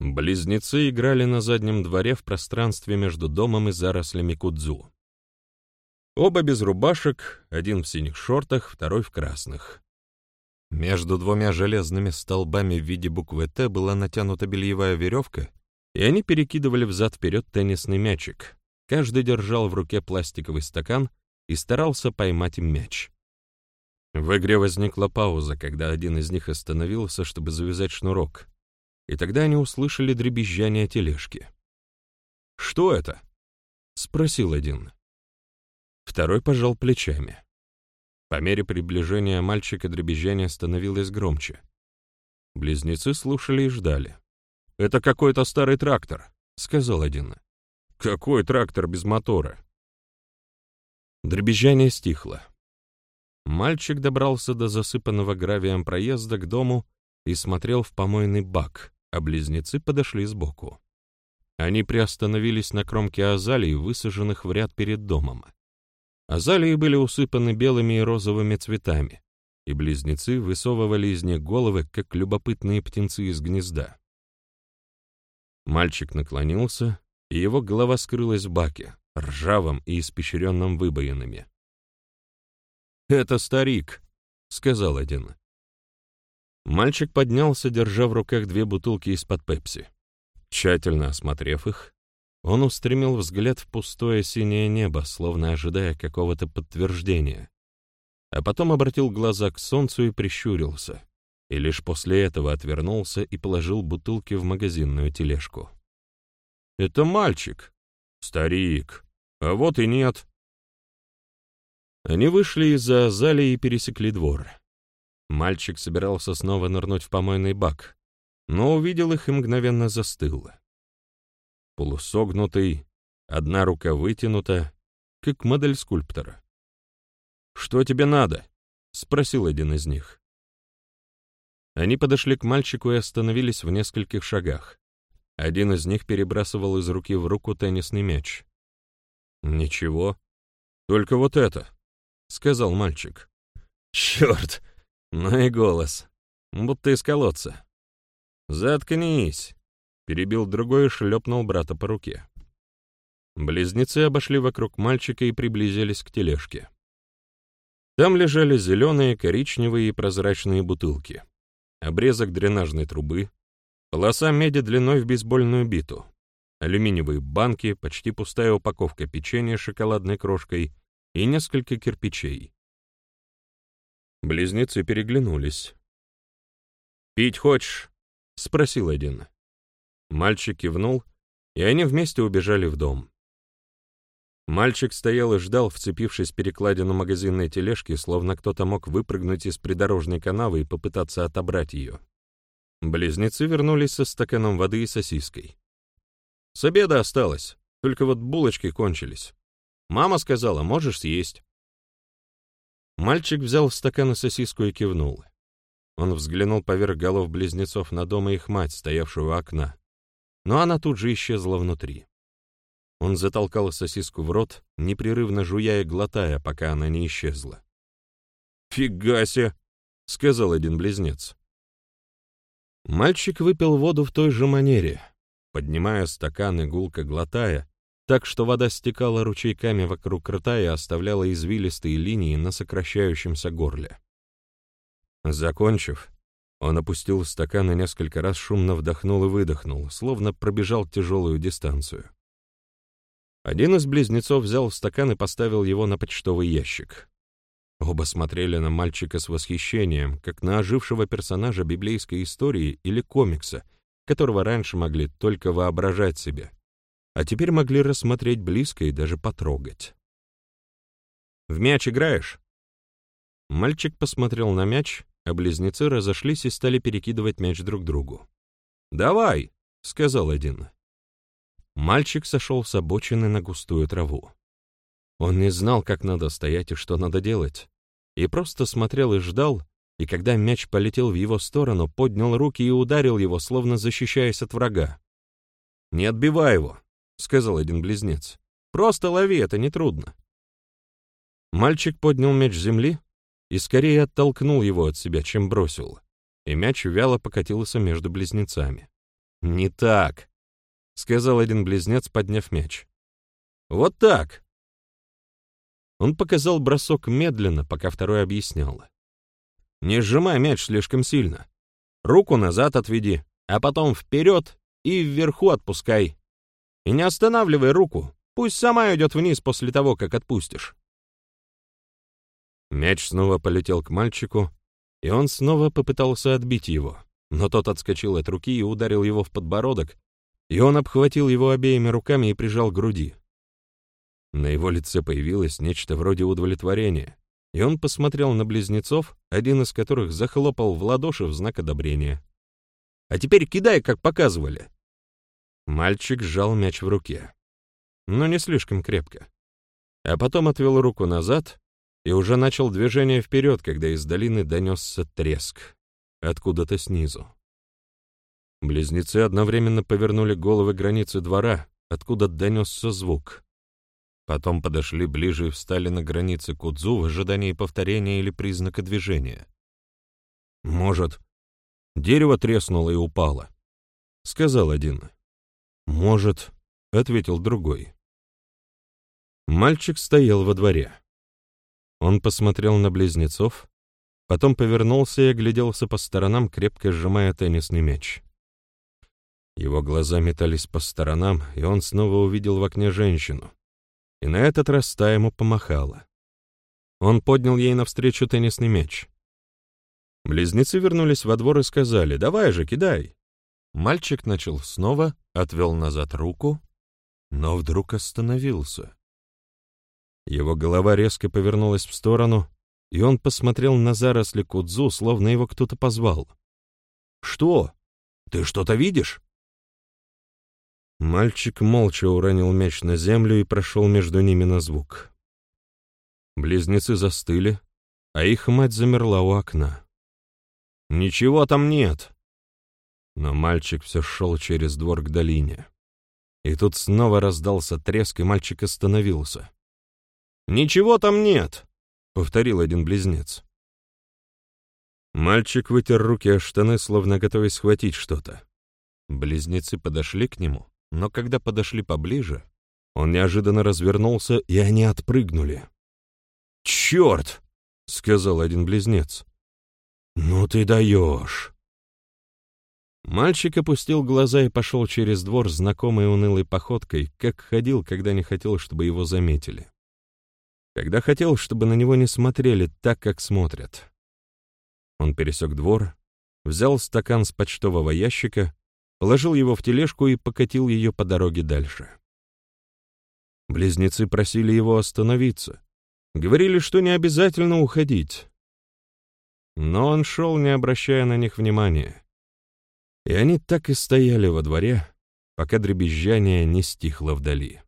Близнецы играли на заднем дворе в пространстве между домом и зарослями кудзу. Оба без рубашек, один в синих шортах, второй в красных. Между двумя железными столбами в виде буквы «Т» была натянута бельевая веревка, и они перекидывали взад-вперед теннисный мячик. Каждый держал в руке пластиковый стакан и старался поймать мяч. В игре возникла пауза, когда один из них остановился, чтобы завязать шнурок, и тогда они услышали дребезжание тележки. «Что это?» — спросил один. Второй пожал плечами. По мере приближения мальчика дребезжание становилось громче. Близнецы слушали и ждали. «Это какой-то старый трактор», — сказал один. «Какой трактор без мотора?» Дребезжание стихло. Мальчик добрался до засыпанного гравием проезда к дому и смотрел в помойный бак, а близнецы подошли сбоку. Они приостановились на кромке азалий, высаженных в ряд перед домом. Азалии были усыпаны белыми и розовыми цветами, и близнецы высовывали из них головы, как любопытные птенцы из гнезда. Мальчик наклонился, и его голова скрылась в баке, ржавом и испещренном выбоинами. «Это старик», — сказал один. Мальчик поднялся, держа в руках две бутылки из-под пепси. Тщательно осмотрев их, он устремил взгляд в пустое синее небо, словно ожидая какого-то подтверждения, а потом обратил глаза к солнцу и прищурился, и лишь после этого отвернулся и положил бутылки в магазинную тележку. «Это мальчик. Старик. А вот и нет». Они вышли из-за азалии и пересекли двор. Мальчик собирался снова нырнуть в помойный бак, но увидел их и мгновенно застыл. Полусогнутый, одна рука вытянута, как модель скульптора. «Что тебе надо?» — спросил один из них. Они подошли к мальчику и остановились в нескольких шагах. Один из них перебрасывал из руки в руку теннисный мяч. «Ничего, только вот это», — сказал мальчик. «Черт, ну и голос. Будто из колодца. «Заткнись!» — перебил другой и шлепнул брата по руке. Близнецы обошли вокруг мальчика и приблизились к тележке. Там лежали зеленые, коричневые и прозрачные бутылки, обрезок дренажной трубы, полоса меди длиной в бейсбольную биту, алюминиевые банки, почти пустая упаковка печенья с шоколадной крошкой и несколько кирпичей. Близнецы переглянулись. «Пить хочешь?» — спросил один. Мальчик кивнул, и они вместе убежали в дом. Мальчик стоял и ждал, вцепившись перекладину магазинной тележки, словно кто-то мог выпрыгнуть из придорожной канавы и попытаться отобрать ее. Близнецы вернулись со стаканом воды и сосиской. «С обеда осталось, только вот булочки кончились. Мама сказала, можешь съесть». Мальчик взял стакан и сосиску и кивнул. Он взглянул поверх голов близнецов на дом и их мать, стоявшую у окна. Но она тут же исчезла внутри. Он затолкал сосиску в рот, непрерывно жуя и глотая, пока она не исчезла. «Фига себе!» — сказал один близнец. Мальчик выпил воду в той же манере, поднимая стакан и гулко глотая, так что вода стекала ручейками вокруг рта и оставляла извилистые линии на сокращающемся горле. Закончив, он опустил стакан и несколько раз шумно вдохнул и выдохнул, словно пробежал тяжелую дистанцию. Один из близнецов взял стакан и поставил его на почтовый ящик. Оба смотрели на мальчика с восхищением, как на ожившего персонажа библейской истории или комикса, которого раньше могли только воображать себе а теперь могли рассмотреть близко и даже потрогать. «В мяч играешь?» Мальчик посмотрел на мяч, а близнецы разошлись и стали перекидывать мяч друг другу. «Давай!» — сказал один. Мальчик сошел с обочины на густую траву. Он не знал, как надо стоять и что надо делать, и просто смотрел и ждал, и когда мяч полетел в его сторону, поднял руки и ударил его, словно защищаясь от врага. «Не отбивай его!» — сказал один близнец. «Просто лови, это нетрудно». Мальчик поднял мяч с земли и скорее оттолкнул его от себя, чем бросил, и мяч вяло покатился между близнецами. «Не так», — сказал один близнец, подняв мяч. «Вот так». Он показал бросок медленно, пока второй объяснял. «Не сжимай мяч слишком сильно. Руку назад отведи, а потом вперед и вверху отпускай. И не останавливай руку, пусть сама идет вниз после того, как отпустишь». Мяч снова полетел к мальчику, и он снова попытался отбить его, но тот отскочил от руки и ударил его в подбородок, и он обхватил его обеими руками и прижал к груди. На его лице появилось нечто вроде удовлетворения, и он посмотрел на близнецов, один из которых захлопал в ладоши в знак одобрения. «А теперь кидай, как показывали!» Мальчик сжал мяч в руке, но не слишком крепко, а потом отвел руку назад и уже начал движение вперед, когда из долины донесся треск, откуда-то снизу. Близнецы одновременно повернули головы границы двора, откуда донесся звук. Потом подошли ближе и встали на границе Кудзу в ожидании повторения или признака движения. «Может, дерево треснуло и упало», — сказал один. «Может», — ответил другой. Мальчик стоял во дворе. Он посмотрел на близнецов, потом повернулся и огляделся по сторонам, крепко сжимая теннисный мяч. Его глаза метались по сторонам, и он снова увидел в окне женщину, и на этот раз та ему помахала. Он поднял ей навстречу теннисный мяч. Близнецы вернулись во двор и сказали «Давай же, кидай». Мальчик начал снова, отвел назад руку, но вдруг остановился. Его голова резко повернулась в сторону, и он посмотрел на заросли кудзу, словно его кто-то позвал. «Что? Ты что-то видишь?» Мальчик молча уронил мяч на землю и прошел между ними на звук. Близнецы застыли, а их мать замерла у окна. «Ничего там нет!» Но мальчик все шел через двор к долине. И тут снова раздался треск, и мальчик остановился. «Ничего там нет!» — повторил один близнец. Мальчик вытер руки о штаны, словно готовясь схватить что-то. Близнецы подошли к нему, но когда подошли поближе, он неожиданно развернулся, и они отпрыгнули. «Черт!» — сказал один близнец. «Ну ты даешь!» Мальчик опустил глаза и пошел через двор знакомой унылой походкой, как ходил, когда не хотел, чтобы его заметили. Когда хотел, чтобы на него не смотрели так, как смотрят. Он пересек двор, взял стакан с почтового ящика положил его в тележку и покатил ее по дороге дальше. Близнецы просили его остановиться, говорили, что не обязательно уходить. Но он шел, не обращая на них внимания. И они так и стояли во дворе, пока дребезжание не стихло вдали.